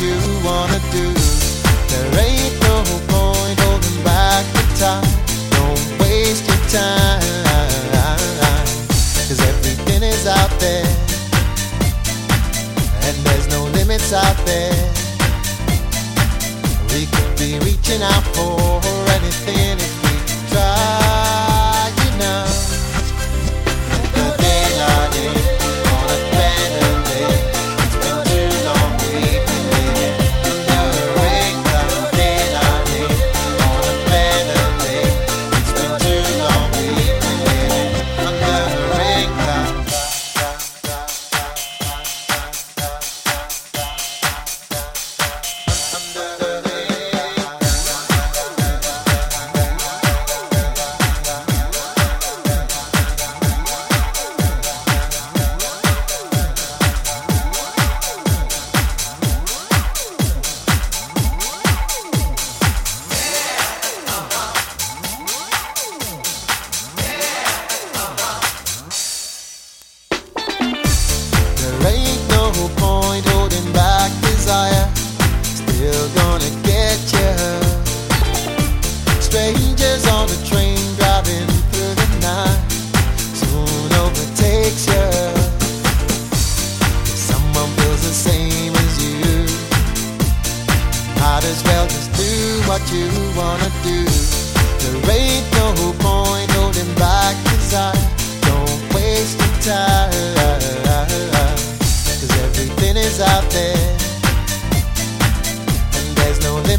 you wanna do. There ain't no point holding back the time. Don't waste your time. Cause everything is out there. And there's no limits out there. We could be reaching out for anything.